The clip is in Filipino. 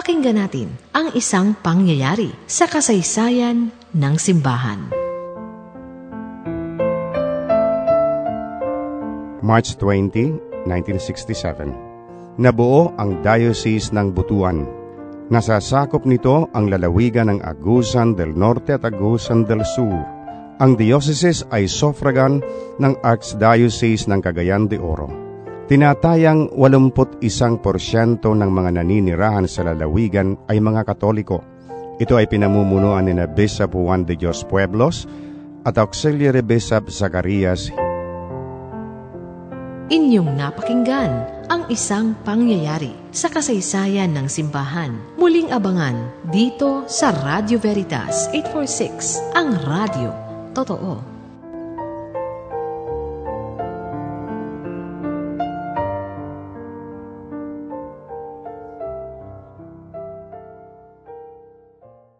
Pakinggan natin ang isang pangyayari sa kasaysayan ng simbahan. March 20, 1967 Nabuo ang Diocese ng Butuan. Nasasakop nito ang lalawigan ng Agusan del Norte at Agusan del Sur. Ang diocese ay suffragan ng Archdiocese ng Cagayan de Oro. Tinatayang 81% ng mga naninirahan sa lalawigan ay mga Katoliko. Ito ay pinamumunuan ni Bishop Juan de Dios Pueblos at Auxiliary Bishop Zacarias Inyong napakinggan ang isang pangyayari sa kasaysayan ng simbahan. Muling abangan dito sa Radio Veritas 846, ang radio. Totoo.